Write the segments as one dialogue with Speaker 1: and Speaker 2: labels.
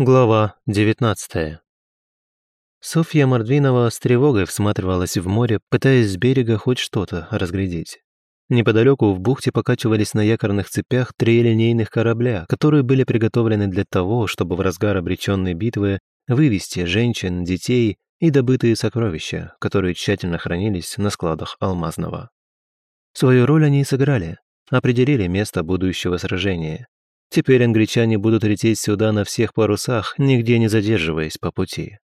Speaker 1: Глава 19 Софья Мордвинова с тревогой всматривалась в море, пытаясь с берега хоть что-то разглядеть. Неподалеку в бухте покачивались на якорных цепях три линейных корабля, которые были приготовлены для того, чтобы в разгар обреченной битвы вывести женщин, детей и добытые сокровища, которые тщательно хранились на складах Алмазного. Свою роль они сыграли, определили место будущего сражения, Теперь англичане будут лететь сюда на всех парусах, нигде не задерживаясь по пути.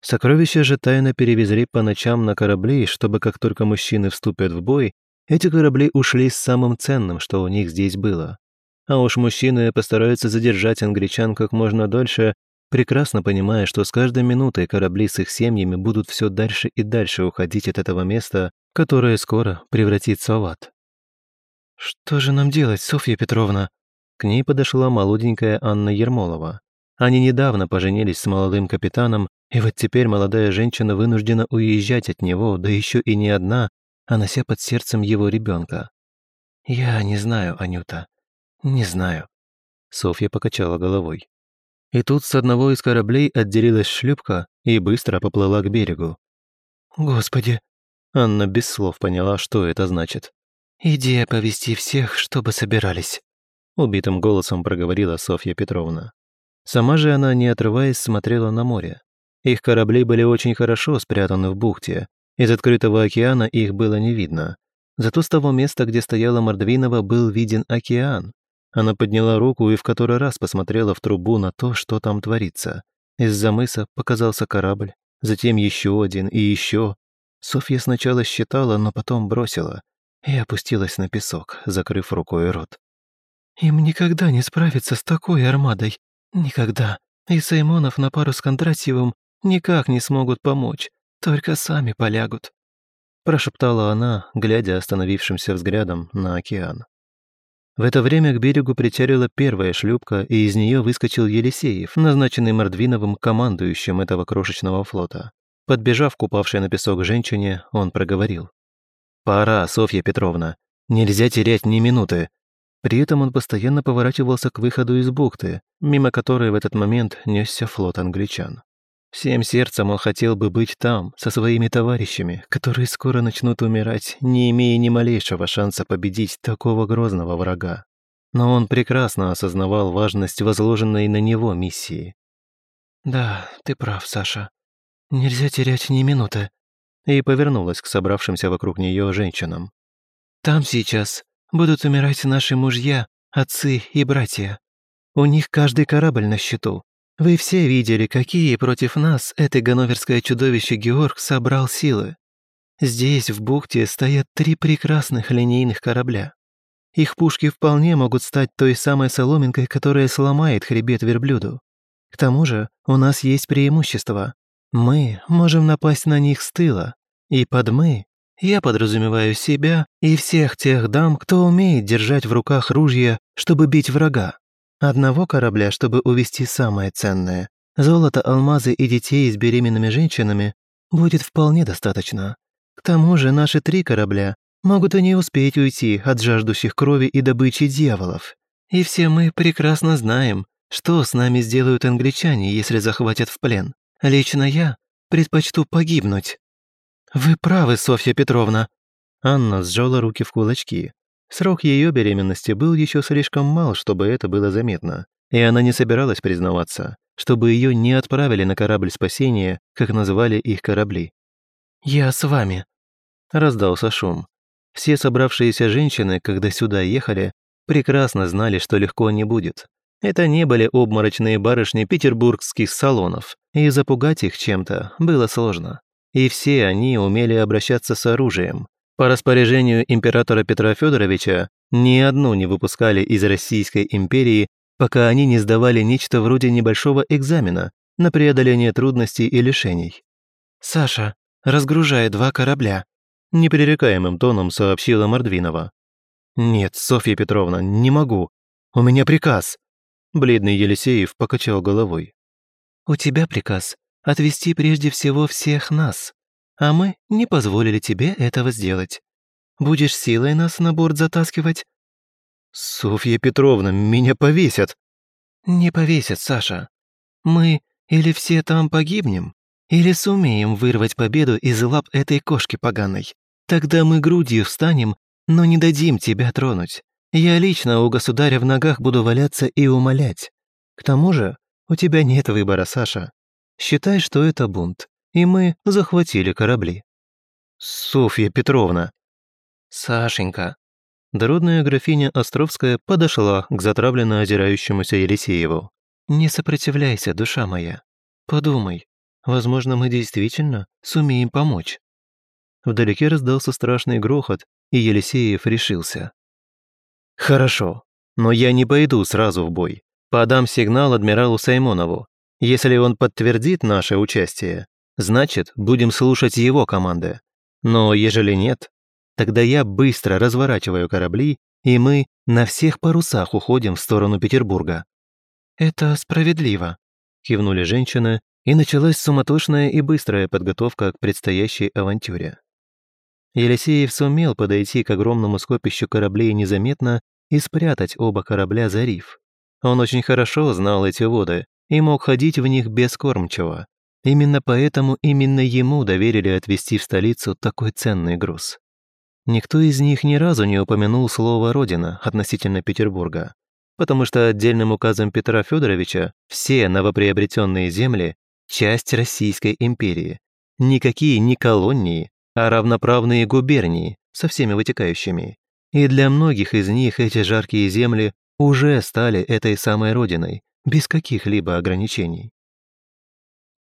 Speaker 1: Сокровища же тайно перевезли по ночам на корабли, чтобы как только мужчины вступят в бой, эти корабли ушли с самым ценным, что у них здесь было. А уж мужчины постараются задержать англичан как можно дольше, прекрасно понимая, что с каждой минутой корабли с их семьями будут все дальше и дальше уходить от этого места, которое скоро превратится в ад. «Что же нам делать, Софья Петровна?» К ней подошла молоденькая Анна Ермолова. Они недавно поженились с молодым капитаном, и вот теперь молодая женщина вынуждена уезжать от него, да еще и не одна, а нося под сердцем его ребенка. «Я не знаю, Анюта. Не знаю». Софья покачала головой. И тут с одного из кораблей отделилась шлюпка и быстро поплыла к берегу. «Господи!» Анна без слов поняла, что это значит. «Иди оповести всех, чтобы собирались» убитым голосом проговорила Софья Петровна. Сама же она, не отрываясь, смотрела на море. Их корабли были очень хорошо спрятаны в бухте. Из открытого океана их было не видно. Зато с того места, где стояла Мордвинова, был виден океан. Она подняла руку и в который раз посмотрела в трубу на то, что там творится. Из-за мыса показался корабль, затем еще один и еще. Софья сначала считала, но потом бросила и опустилась на песок, закрыв рукой рот. Им никогда не справиться с такой армадой. Никогда. И Саймонов на пару с Кондратьевым никак не смогут помочь. Только сами полягут. Прошептала она, глядя остановившимся взглядом на океан. В это время к берегу причалила первая шлюпка, и из нее выскочил Елисеев, назначенный Мордвиновым командующим этого крошечного флота. Подбежав к упавшей на песок женщине, он проговорил. «Пора, Софья Петровна. Нельзя терять ни минуты. При этом он постоянно поворачивался к выходу из бухты, мимо которой в этот момент несся флот англичан. Всем сердцем он хотел бы быть там, со своими товарищами, которые скоро начнут умирать, не имея ни малейшего шанса победить такого грозного врага. Но он прекрасно осознавал важность возложенной на него миссии. «Да, ты прав, Саша. Нельзя терять ни минуты», и повернулась к собравшимся вокруг нее женщинам. «Там сейчас будут умирать наши мужья, отцы и братья. У них каждый корабль на счету. Вы все видели, какие против нас это ганноверское чудовище Георг собрал силы. Здесь, в бухте, стоят три прекрасных линейных корабля. Их пушки вполне могут стать той самой соломинкой, которая сломает хребет верблюду. К тому же у нас есть преимущество. Мы можем напасть на них с тыла, и под «мы» Я подразумеваю себя и всех тех дам, кто умеет держать в руках ружья, чтобы бить врага. Одного корабля, чтобы увести самое ценное. Золото, алмазы и детей с беременными женщинами будет вполне достаточно. К тому же наши три корабля могут и не успеть уйти от жаждущих крови и добычи дьяволов. И все мы прекрасно знаем, что с нами сделают англичане, если захватят в плен. Лично я предпочту погибнуть, «Вы правы, Софья Петровна!» Анна сжала руки в кулачки. Срок ее беременности был еще слишком мал, чтобы это было заметно, и она не собиралась признаваться, чтобы ее не отправили на корабль спасения, как называли их корабли. «Я с вами!» Раздался шум. Все собравшиеся женщины, когда сюда ехали, прекрасно знали, что легко не будет. Это не были обморочные барышни петербургских салонов, и запугать их чем-то было сложно и все они умели обращаться с оружием. По распоряжению императора Петра Федоровича ни одну не выпускали из Российской империи, пока они не сдавали нечто вроде небольшого экзамена на преодоление трудностей и лишений. «Саша, разгружай два корабля», — непререкаемым тоном сообщила Мордвинова. «Нет, Софья Петровна, не могу. У меня приказ». Бледный Елисеев покачал головой. «У тебя приказ, отвести прежде всего всех нас, а мы не позволили тебе этого сделать. Будешь силой нас на борт затаскивать?» «Софья Петровна, меня повесят!» «Не повесят, Саша. Мы или все там погибнем, или сумеем вырвать победу из лап этой кошки поганой. Тогда мы грудью встанем, но не дадим тебя тронуть. Я лично у государя в ногах буду валяться и умолять. К тому же у тебя нет выбора, Саша. Считай, что это бунт, и мы захватили корабли». «Софья Петровна!» «Сашенька!» Дородная графиня Островская подошла к затравленно озирающемуся Елисееву. «Не сопротивляйся, душа моя. Подумай, возможно, мы действительно сумеем помочь». Вдалеке раздался страшный грохот, и Елисеев решился. «Хорошо, но я не пойду сразу в бой. Подам сигнал адмиралу Саймонову. Если он подтвердит наше участие, значит, будем слушать его команды. Но ежели нет, тогда я быстро разворачиваю корабли, и мы на всех парусах уходим в сторону Петербурга». «Это справедливо», — кивнули женщины, и началась суматошная и быстрая подготовка к предстоящей авантюре. Елисеев сумел подойти к огромному скопищу кораблей незаметно и спрятать оба корабля за риф. Он очень хорошо знал эти воды и мог ходить в них без кормчего. Именно поэтому именно ему доверили отвезти в столицу такой ценный груз. Никто из них ни разу не упомянул слово «Родина» относительно Петербурга, потому что отдельным указом Петра Федоровича все новоприобретенные земли – часть Российской империи. Никакие не колонии, а равноправные губернии со всеми вытекающими. И для многих из них эти жаркие земли уже стали этой самой родиной, без каких-либо ограничений.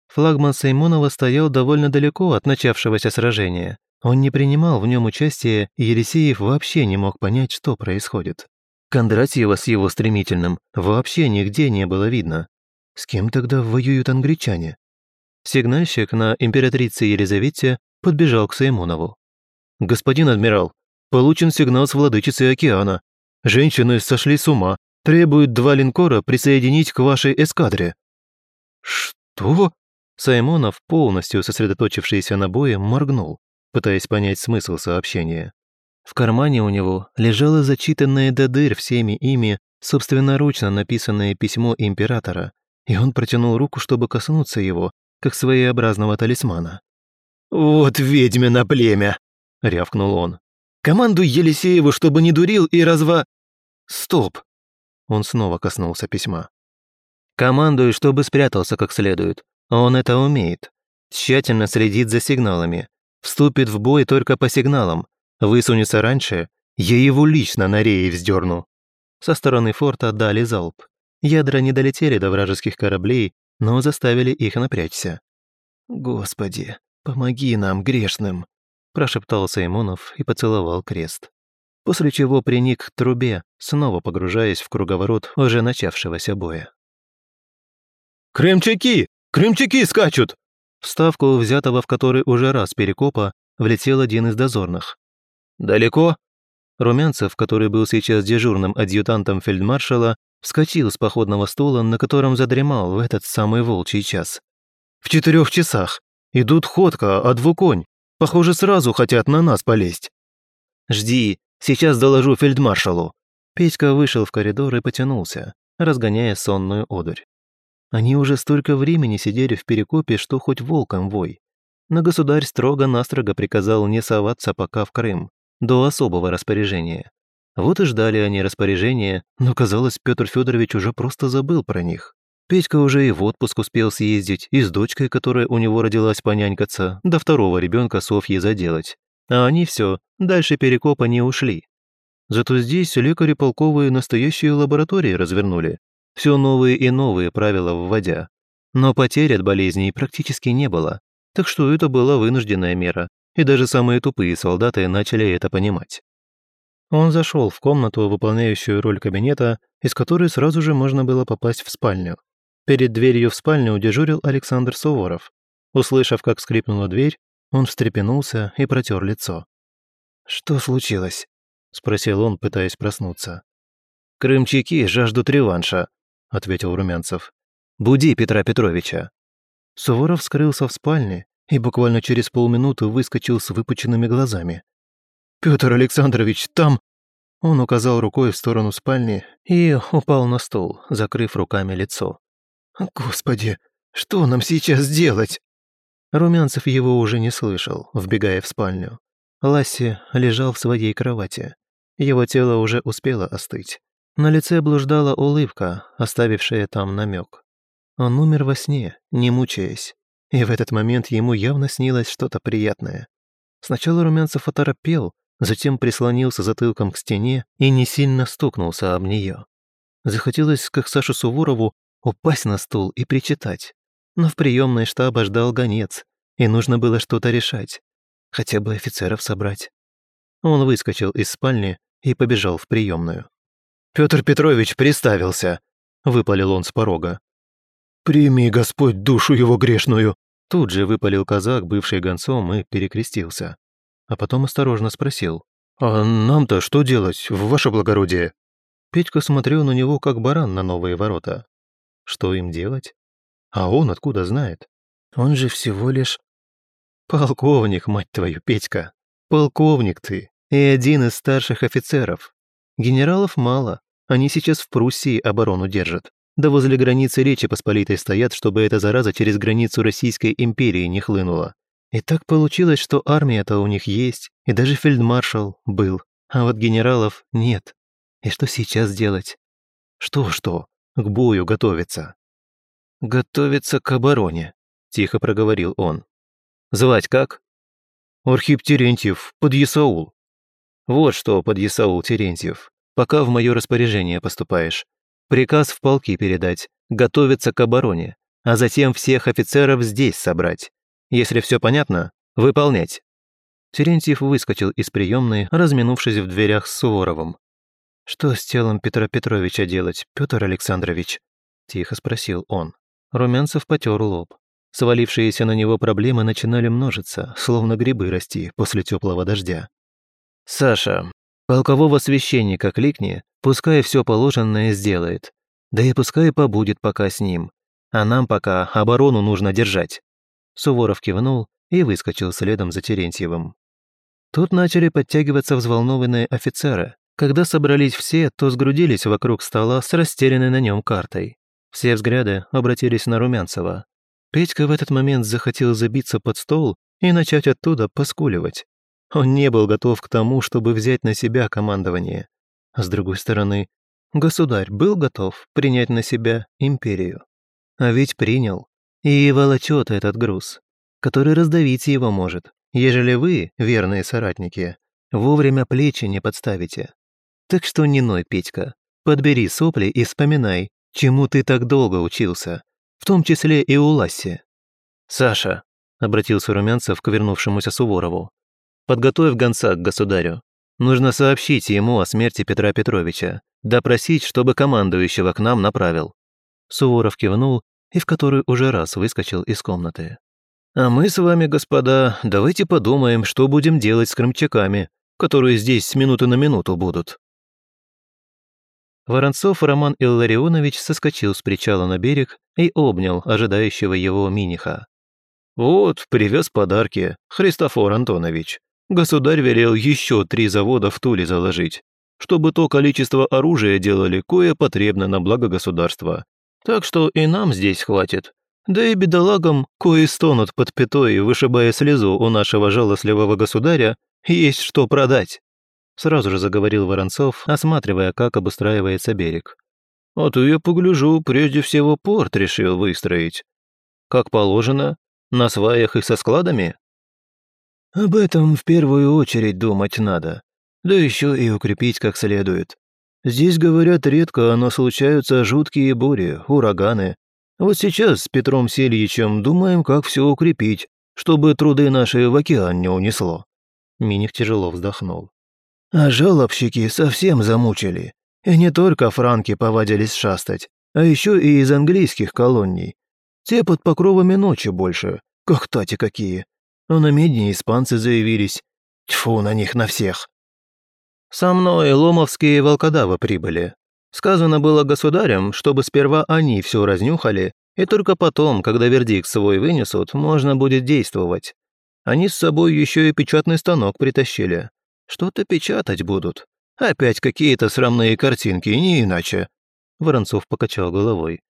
Speaker 1: Флагман Саймонова стоял довольно далеко от начавшегося сражения. Он не принимал в нем участия, и Елисеев вообще не мог понять, что происходит. Кондратьева с его стремительным вообще нигде не было видно. С кем тогда воюют англичане? Сигнальщик на императрице Елизавете подбежал к Саймонову. «Господин адмирал, получен сигнал с владычицы океана. Женщины сошли с ума требует два линкора присоединить к вашей эскадре». «Что?» Саймонов, полностью сосредоточившийся на бое, моргнул, пытаясь понять смысл сообщения. В кармане у него лежало зачитанное до дыр всеми ими собственноручно написанное письмо императора, и он протянул руку, чтобы коснуться его, как своеобразного талисмана. «Вот ведьмина племя!» — рявкнул он. «Командуй Елисееву, чтобы не дурил и разва...» «Стоп!» Он снова коснулся письма. «Командую, чтобы спрятался как следует. Он это умеет. Тщательно следит за сигналами. Вступит в бой только по сигналам. Высунется раньше, я его лично на рее вздерну». Со стороны форта дали залп. Ядра не долетели до вражеских кораблей, но заставили их напрячься. «Господи, помоги нам, грешным!» прошептал Саймонов и поцеловал крест после чего приник к трубе, снова погружаясь в круговорот уже начавшегося боя.
Speaker 2: «Крымчаки! Крымчаки скачут!»
Speaker 1: В ставку, взятого в который уже раз перекопа, влетел один из дозорных.
Speaker 2: «Далеко?»
Speaker 1: Румянцев, который был сейчас дежурным адъютантом фельдмаршала, вскочил с походного стула, на котором задремал в этот самый волчий час. «В четырех часах! Идут ходка, а двуконь! Похоже, сразу хотят на нас полезть!» Жди, сейчас доложу фельдмаршалу». Петька вышел в коридор и потянулся, разгоняя сонную одурь. Они уже столько времени сидели в перекопе, что хоть волком вой. Но государь строго-настрого приказал не соваться пока в Крым, до особого распоряжения. Вот и ждали они распоряжения, но, казалось, Петр Федорович уже просто забыл про них. Петька уже и в отпуск успел съездить, и с дочкой, которая у него родилась, понянькаться, до второго ребенка Софьи заделать а они все дальше перекопа не ушли. Зато здесь лекари полковые настоящие лаборатории развернули, все новые и новые правила вводя. Но потерь от болезней практически не было, так что это была вынужденная мера, и даже самые тупые солдаты начали это понимать. Он зашел в комнату, выполняющую роль кабинета, из которой сразу же можно было попасть в спальню. Перед дверью в спальню дежурил Александр Суворов. Услышав, как скрипнула дверь, он встрепенулся и протер лицо. «Что случилось?» – спросил он, пытаясь проснуться.
Speaker 2: «Крымчаки жаждут реванша», – ответил Румянцев. «Буди Петра Петровича».
Speaker 1: Суворов скрылся в спальне и буквально через полминуты выскочил с выпученными глазами. «Петр Александрович, там...» Он указал рукой в сторону спальни и упал на стол, закрыв руками лицо.
Speaker 2: «Господи, что нам сейчас делать?»
Speaker 1: Румянцев его уже не слышал, вбегая в спальню. Ласси лежал в своей кровати. Его тело уже успело остыть. На лице блуждала улыбка, оставившая там намек. Он умер во сне, не мучаясь. И в этот момент ему явно снилось что-то приятное. Сначала Румянцев оторопел, затем прислонился затылком к стене и не сильно стукнулся об нее. Захотелось, как Сашу Суворову, упасть на стул и причитать но в приемной штаба ждал гонец, и нужно было что-то решать. Хотя бы офицеров собрать. Он выскочил из спальни и побежал в приемную.
Speaker 2: Пётр Петрович приставился!» — выпалил он с порога. «Прими, Господь, душу его грешную!»
Speaker 1: Тут же выпалил казак, бывший гонцом, и перекрестился. А потом осторожно спросил.
Speaker 2: «А нам-то что делать, в ваше благородие?»
Speaker 1: Петька смотрел на него, как баран на новые ворота. Что им делать? А он откуда знает? Он же всего лишь... Полковник, мать твою, Петька. Полковник ты. И один из старших офицеров. Генералов мало. Они сейчас в Пруссии оборону держат. Да возле границы Речи Посполитой стоят, чтобы эта зараза через границу Российской империи не хлынула. И так получилось, что армия-то у них есть, и даже фельдмаршал был, а вот генералов нет. И что сейчас делать? Что-что? К бою готовиться. «Готовится к обороне», – тихо проговорил он. «Звать как?»
Speaker 2: «Архип Терентьев, подъясаул».
Speaker 1: «Вот что, подъясаул Терентьев, пока в мое распоряжение поступаешь. Приказ в полки передать, готовиться к обороне, а затем всех офицеров здесь собрать. Если все понятно, выполнять». Терентьев выскочил из приемной, разминувшись в дверях с Суворовым. «Что с телом Петра Петровича делать, Петр Александрович?» – тихо спросил он. Румянцев потер лоб. Свалившиеся на него проблемы начинали множиться, словно грибы расти после теплого дождя. «Саша, полкового священника кликни, пускай все положенное сделает. Да и пускай побудет пока с ним. А нам пока оборону нужно держать». Суворов кивнул и выскочил следом за Терентьевым. Тут начали подтягиваться взволнованные офицеры. Когда собрались все, то сгрудились вокруг стола с растерянной на нем картой. Все взгляды обратились на Румянцева. Петька в этот момент захотел забиться под стол и начать оттуда поскуливать. Он не был готов к тому, чтобы взять на себя командование. С другой стороны, государь был готов принять на себя империю. А ведь принял. И волочет этот груз, который раздавить его может, ежели вы, верные соратники, вовремя плечи не подставите. Так что не ной, Петька. Подбери сопли и вспоминай, чему ты так долго учился, в том числе и у Ласси. Саша, обратился Румянцев к вернувшемуся Суворову, подготовь гонца к государю. Нужно сообщить ему о смерти Петра Петровича, допросить, чтобы командующего к нам направил. Суворов кивнул и в который уже раз выскочил из комнаты. «А мы с вами, господа, давайте подумаем, что будем делать с крымчаками, которые здесь с минуты на минуту будут». Воронцов Роман Илларионович соскочил с причала на берег и обнял ожидающего его Миниха. «Вот, привез подарки, Христофор Антонович. Государь велел еще три завода в Туле заложить, чтобы то количество оружия делали, кое потребно на благо государства. Так что и нам здесь хватит. Да и бедолагам, кои стонут под пятой, вышибая слезу у нашего жалостливого государя, есть что продать». Сразу же заговорил Воронцов, осматривая, как обустраивается берег. «А то я погляжу, прежде всего порт решил выстроить. Как положено, на сваях и со складами?» «Об этом в первую очередь думать надо. Да еще и укрепить как следует. Здесь, говорят, редко, но случаются жуткие бури, ураганы. Вот сейчас с Петром Сельичем думаем, как все укрепить, чтобы труды наши в океан не унесло». Миних тяжело вздохнул. А жалобщики совсем замучили. И не только франки повадились шастать, а еще и из английских колоний. Те под покровами ночи больше, как тати какие. А на медне испанцы заявились. Тьфу на них на всех. Со мной ломовские волкодавы прибыли. Сказано было государям, чтобы сперва они все разнюхали, и только потом, когда вердикт свой вынесут, можно будет действовать. Они с собой еще и печатный станок притащили. Что-то печатать будут. Опять какие-то срамные картинки, не иначе». Воронцов покачал головой.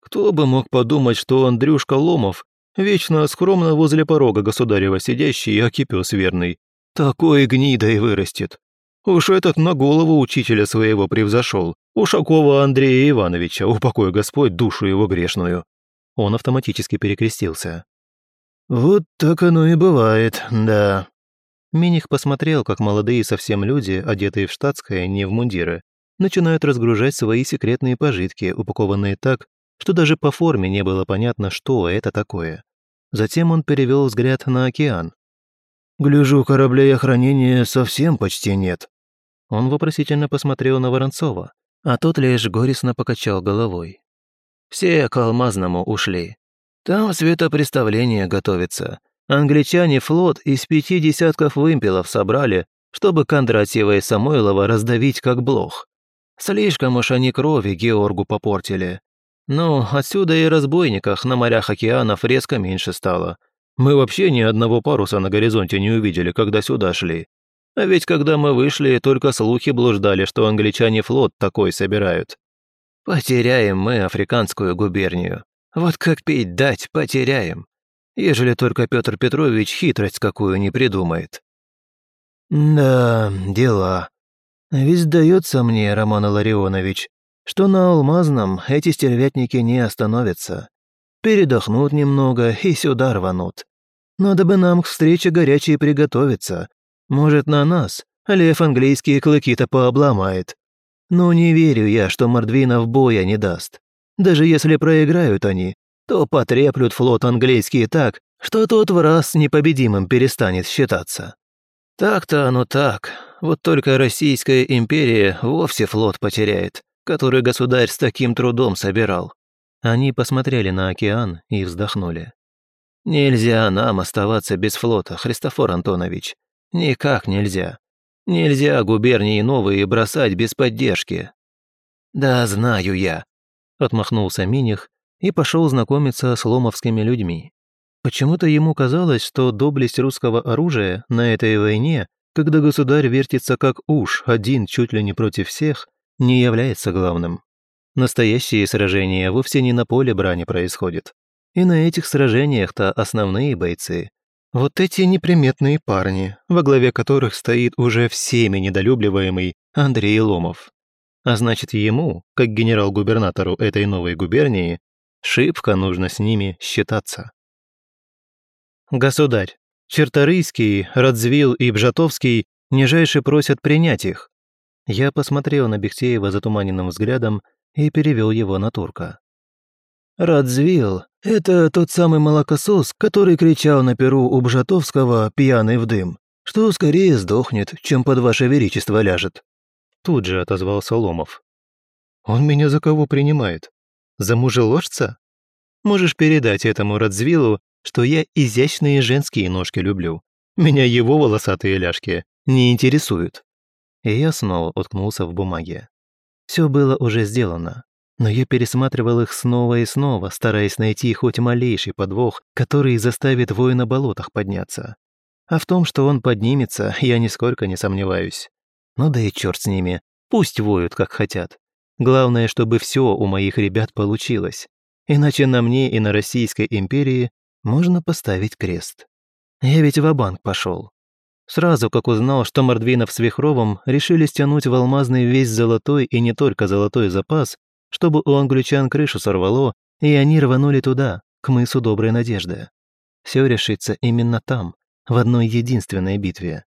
Speaker 2: «Кто бы мог подумать, что Андрюшка Ломов вечно скромно возле порога государева сидящий и окипёс верный. Такой гнидой вырастет. Уж этот на голову учителя своего превзошел. Ушакова Андрея Ивановича, упокой Господь душу его грешную».
Speaker 1: Он автоматически перекрестился.
Speaker 2: «Вот так оно и бывает, да»,
Speaker 1: Миних посмотрел, как молодые совсем люди, одетые в штатское, не в мундиры, начинают разгружать свои секретные пожитки, упакованные так, что даже по форме не было понятно, что это такое. Затем он перевел взгляд на океан.
Speaker 2: «Гляжу, кораблей охранения совсем почти нет».
Speaker 1: Он вопросительно посмотрел на Воронцова, а тот лишь горестно покачал головой. «Все к алмазному ушли. Там светопреставление готовится. Англичане флот из пяти десятков вымпелов собрали, чтобы Кондратьева и Самойлова раздавить как блох. Слишком уж они крови Георгу попортили. Ну, отсюда и разбойниках на морях океанов резко меньше стало. Мы вообще ни одного паруса на горизонте не увидели, когда сюда шли. А ведь когда мы вышли, только слухи блуждали, что англичане флот такой собирают. Потеряем мы африканскую губернию. Вот как пить дать, потеряем ежели только Петр Петрович хитрость какую не придумает.
Speaker 2: Да, дела. Ведь сдается мне, Роман Ларионович, что на Алмазном эти стервятники не остановятся. Передохнут немного и сюда рванут. Надо бы нам к встрече горячей приготовиться. Может, на нас лев английские клыки-то пообломает. Но не верю я, что Мордвина в боя а не даст. Даже если проиграют они, то потреплют флот английский так, что тот в раз непобедимым перестанет считаться. Так-то оно так, вот только Российская империя вовсе флот потеряет, который государь с таким трудом собирал. Они посмотрели на океан и вздохнули. «Нельзя нам оставаться без флота, Христофор Антонович. Никак нельзя. Нельзя губернии новые бросать без поддержки». «Да знаю я», — отмахнулся Миних и пошел знакомиться с ломовскими людьми. Почему-то ему казалось, что доблесть русского оружия на этой войне, когда государь вертится как уж, один чуть ли не против всех, не является главным. Настоящие сражения вовсе не на поле брани происходят. И на этих сражениях-то основные бойцы. Вот эти неприметные парни, во главе которых стоит уже всеми недолюбливаемый Андрей Ломов. А значит, ему, как генерал-губернатору этой новой губернии, Шибко нужно с ними считаться. Государь, Черторийский, Радзвил и Бжатовский нижайше просят принять их. Я посмотрел на Бехтеева затуманенным взглядом и перевел его на турка. Радзвил — это тот самый молокосос, который кричал на перу у Бжатовского «пьяный в дым», что скорее сдохнет, чем под ваше величество ляжет. Тут же отозвался Ломов. «Он меня за кого принимает? за мужеложца? Можешь передать этому Радзвилу, что я изящные женские ножки люблю. Меня его волосатые ляжки не интересуют». И я снова уткнулся в бумаге. Все было уже сделано, но я пересматривал их снова и снова, стараясь найти хоть малейший подвох, который заставит воина болотах подняться. А в том, что он поднимется, я нисколько не сомневаюсь. Ну да и черт с ними, пусть воют, как хотят. Главное, чтобы все у моих ребят получилось. Иначе на мне и на Российской империи можно поставить крест. Я ведь в банк пошел. Сразу, как узнал, что Мордвинов с Вихровым решили стянуть в алмазный весь золотой и не только золотой запас, чтобы у англичан крышу сорвало, и они рванули туда, к мысу Доброй Надежды. Все решится именно там, в одной единственной битве.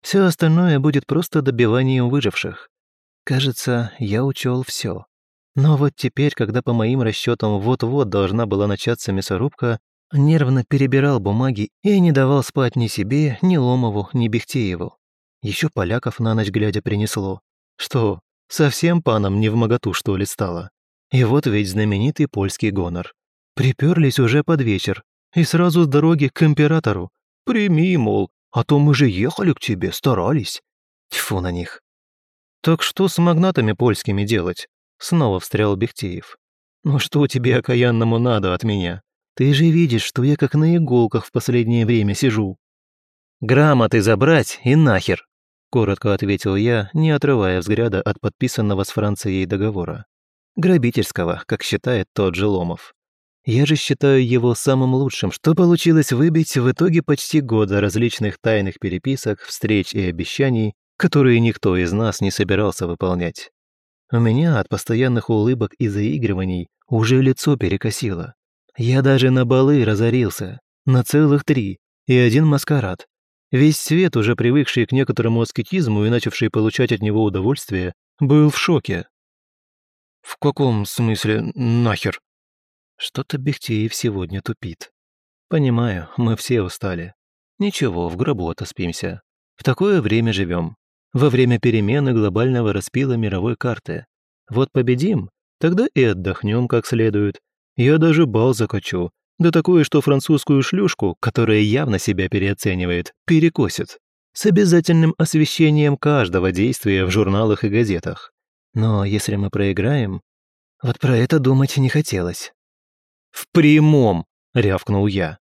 Speaker 2: Все остальное будет просто добиванием выживших. Кажется, я учел все. Но вот теперь, когда по моим расчетам вот-вот должна была начаться мясорубка, нервно перебирал бумаги и не давал спать ни себе, ни Ломову, ни Бехтееву. Еще поляков на ночь глядя принесло. Что, совсем панам не в моготу, что ли, стало? И вот ведь знаменитый польский гонор. Приперлись уже под вечер, и сразу с дороги к императору. Прими, мол, а то мы же ехали к тебе, старались. Тьфу на них. «Так что с магнатами польскими делать?» Снова встрял Бехтеев. «Ну что тебе, окаянному, надо от меня? Ты же видишь, что я как на иголках в последнее время сижу». «Грамоты забрать и нахер!» Коротко ответил я, не отрывая взгляда от подписанного с Францией договора.
Speaker 1: Грабительского, как считает тот же Ломов. Я же считаю его самым лучшим, что получилось выбить в итоге почти года различных тайных переписок, встреч и обещаний которые никто из нас не собирался выполнять. У меня от постоянных улыбок и заигрываний уже лицо перекосило. Я даже на балы разорился. На целых три. И один маскарад. Весь свет, уже привыкший к некоторому аскетизму и начавший получать от него удовольствие, был в шоке.
Speaker 2: «В каком смысле нахер?»
Speaker 1: Что-то Бехтеев сегодня тупит. Понимаю, мы все устали. Ничего, в гробу отоспимся. В такое время живем во время перемены глобального распила мировой карты. Вот победим, тогда и отдохнем как следует. Я даже бал закачу, да такое, что французскую шлюшку, которая явно себя переоценивает, перекосит. С обязательным освещением каждого действия в журналах и газетах. Но если мы проиграем, вот про это думать не хотелось. «В прямом!» — рявкнул я.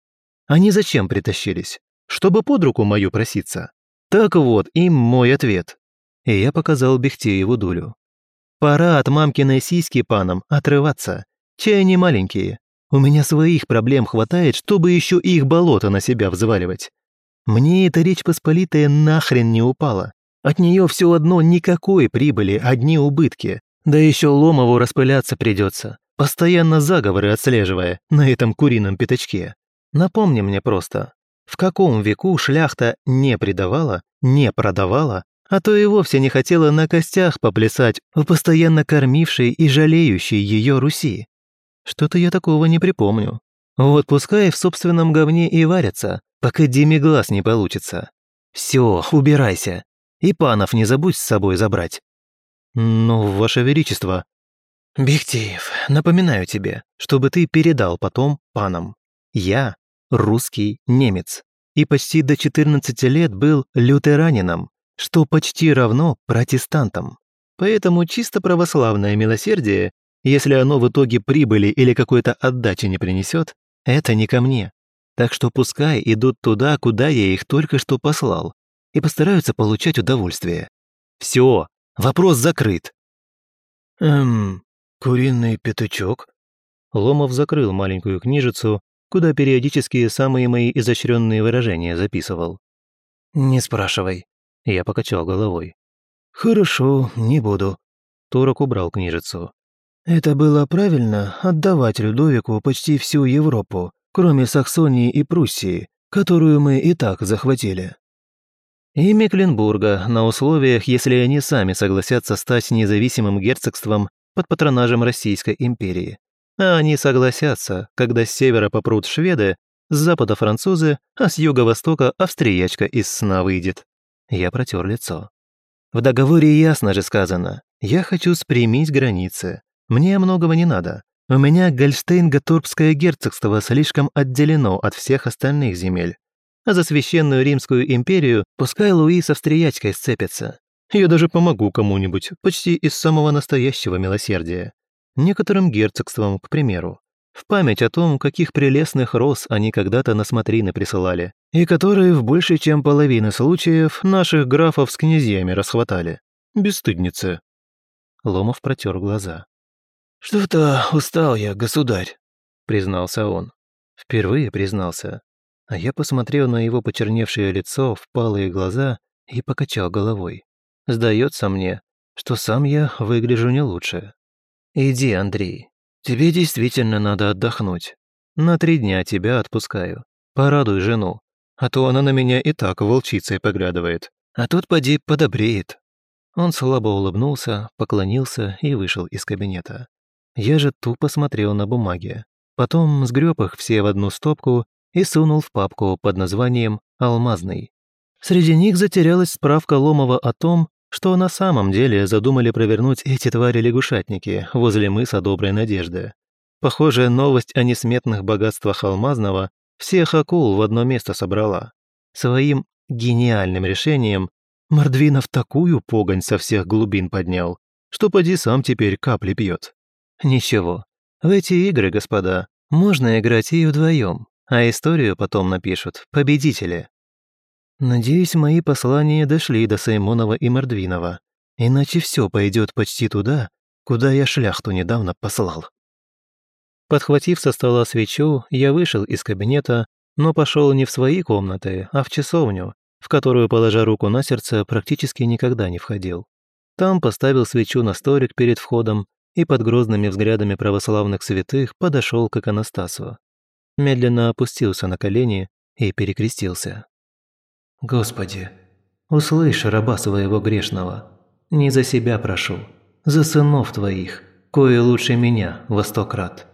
Speaker 1: «Они зачем притащились? Чтобы под руку мою проситься? Так вот и мой ответ. И я показал Бехтееву дулю. Пора от мамкиной сиськи панам отрываться. Чай не маленькие. У меня своих проблем хватает, чтобы еще их болото на себя взваливать. Мне эта речь посполитая нахрен не упала. От нее все одно никакой прибыли, одни убытки. Да еще Ломову распыляться придется, постоянно заговоры отслеживая на этом курином пятачке. Напомни мне просто, в каком веку шляхта не предавала, не продавала, а то и вовсе не хотела на костях поплясать в постоянно кормившей и жалеющей ее Руси? Что-то я такого не припомню. Вот пускай в собственном говне и варятся, пока Диме глаз не получится. Все, убирайся. И панов не забудь с собой забрать. Ну, ваше величество... Бехтеев, напоминаю тебе, чтобы ты передал потом панам. Я русский немец, и почти до 14 лет был лютеранином, что почти равно протестантам. Поэтому чисто православное милосердие, если оно в итоге прибыли или какой-то отдачи не принесет, это не ко мне. Так что пускай идут туда, куда я их только что послал, и постараются получать удовольствие. Все, вопрос закрыт.
Speaker 2: Эм, куриный пятачок?
Speaker 1: Ломов закрыл маленькую книжицу куда периодически самые мои изощренные выражения записывал.
Speaker 2: «Не спрашивай», —
Speaker 1: я покачал головой.
Speaker 2: «Хорошо, не буду», —
Speaker 1: Турок убрал книжицу.
Speaker 2: «Это было правильно отдавать Людовику почти всю Европу, кроме Саксонии и Пруссии, которую мы и так захватили».
Speaker 1: И Мекленбурга на условиях, если они сами согласятся стать независимым герцогством под патронажем Российской империи. А они согласятся, когда с севера попрут шведы, с запада французы, а с юго-востока австриячка из сна выйдет. Я протер лицо. В договоре ясно же сказано. Я хочу спрямить границы. Мне многого не надо. У меня Гольштейн-Гаторбское герцогство слишком отделено от всех остальных земель. А за священную Римскую империю пускай Луи с австриячкой сцепится. Я даже помогу кому-нибудь, почти из самого настоящего милосердия некоторым герцогствам, к примеру, в память о том, каких прелестных роз они когда-то на смотрины присылали, и которые в больше чем половины случаев наших графов с князьями расхватали. Бесстыдницы. Ломов протер глаза.
Speaker 2: «Что-то устал я, государь», — признался он.
Speaker 1: Впервые признался. А я посмотрел на его почерневшее лицо, впалые глаза и покачал головой. «Сдается мне, что сам я выгляжу не лучше». «Иди, Андрей. Тебе действительно надо отдохнуть. На три дня тебя отпускаю. Порадуй жену. А то она на меня и так волчицей поглядывает. А тут поди подобреет». Он слабо улыбнулся, поклонился и вышел из кабинета. Я же тупо смотрел на бумаги. Потом сгреб их все в одну стопку и сунул в папку под названием «Алмазный». Среди них затерялась справка Ломова о том, что на самом деле задумали провернуть эти твари-лягушатники возле мыса Доброй Надежды. Похоже, новость о несметных богатствах Алмазного всех акул в одно место собрала. Своим гениальным решением Мордвинов такую погонь со всех глубин поднял, что поди сам теперь капли пьет. Ничего, в эти игры, господа, можно играть и вдвоем, а историю потом напишут победители. Надеюсь, мои послания дошли до Саймонова и Мордвинова, иначе все пойдет почти туда,
Speaker 2: куда я шляхту недавно послал.
Speaker 1: Подхватив со стола свечу, я вышел из кабинета, но пошел не в свои комнаты, а в часовню, в которую, положа руку на сердце, практически никогда не входил. Там поставил свечу на столик перед входом и под грозными взглядами православных святых подошел к иконостасу. Медленно опустился на колени и перекрестился. Господи, услышь раба своего грешного. Не за себя прошу, за сынов твоих, кое лучше меня во сто крат».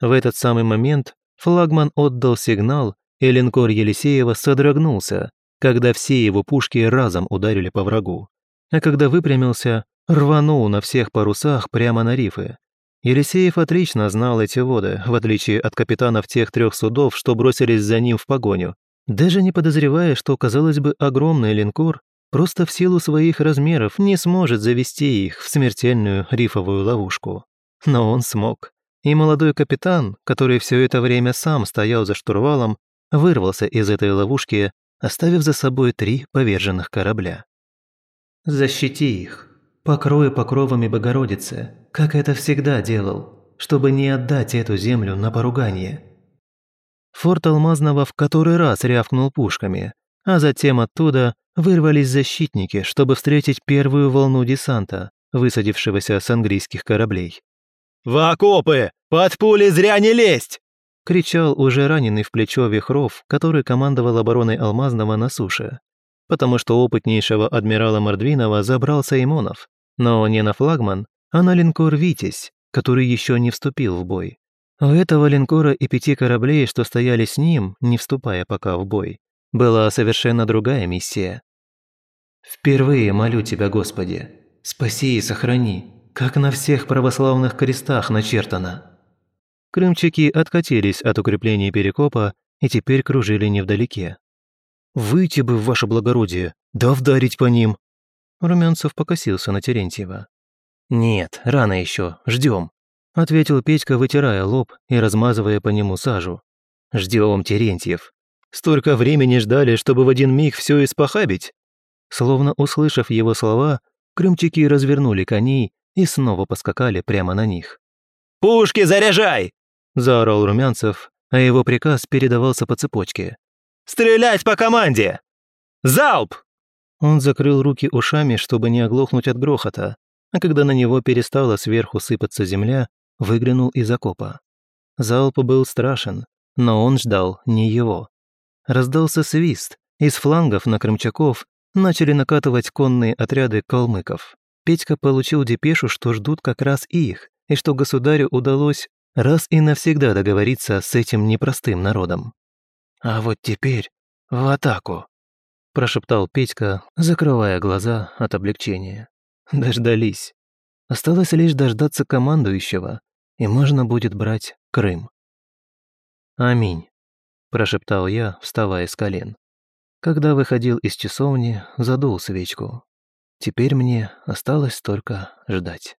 Speaker 1: В этот самый момент флагман отдал сигнал, и линкор Елисеева содрогнулся, когда все его пушки разом ударили по врагу. А когда выпрямился, рванул на всех парусах прямо на рифы. Елисеев отлично знал эти воды, в отличие от капитанов тех трех судов, что бросились за ним в погоню, даже не подозревая, что, казалось бы, огромный линкор просто в силу своих размеров не сможет завести их в смертельную рифовую ловушку. Но он смог. И молодой капитан, который все это время сам стоял за штурвалом, вырвался из этой ловушки, оставив за собой три поверженных корабля. «Защити их, покрою покровами Богородицы, как это всегда делал, чтобы не отдать эту землю на поругание», форт Алмазного в который раз рявкнул пушками, а затем оттуда вырвались защитники, чтобы встретить первую волну десанта, высадившегося с английских кораблей.
Speaker 2: «В окопы! Под пули зря не лезть!»
Speaker 1: кричал уже раненый в плечо Вихров, который командовал обороной Алмазного на суше. Потому что опытнейшего адмирала Мордвинова забрал Саймонов, но не на флагман, а на линкор «Витязь», который еще не вступил в бой. У этого линкора и пяти кораблей, что стояли с ним, не вступая пока в бой, была совершенно другая миссия. «Впервые молю Тебя, Господи, спаси и сохрани, как на всех православных крестах начертано». Крымчаки откатились от укрепления Перекопа и теперь кружили невдалеке.
Speaker 2: «Выйти бы, ваше благородие, да вдарить по ним!»
Speaker 1: Румянцев покосился на Терентьева. «Нет, рано еще, ждем ответил Петька, вытирая лоб и размазывая по нему сажу. «Ждем, Терентьев. Столько времени ждали, чтобы в один миг все испохабить!» Словно услышав его слова, крымчаки развернули коней и снова поскакали прямо на них.
Speaker 2: «Пушки заряжай!» – заорал Румянцев, а его приказ передавался по цепочке. «Стрелять по команде! Залп!»
Speaker 1: Он закрыл руки ушами, чтобы не оглохнуть от грохота, а когда на него перестала сверху сыпаться земля, выглянул из окопа. Залп был страшен, но он ждал не его. Раздался свист, из флангов на крымчаков начали накатывать конные отряды калмыков. Петька получил депешу, что ждут как раз их, и что государю удалось раз и навсегда договориться с этим непростым народом. «А вот теперь в атаку!» – прошептал Петька, закрывая глаза от облегчения. Дождались. Осталось лишь дождаться командующего, и можно будет брать Крым. «Аминь», – прошептал я, вставая с колен. Когда выходил из часовни, задул свечку. Теперь мне осталось только ждать.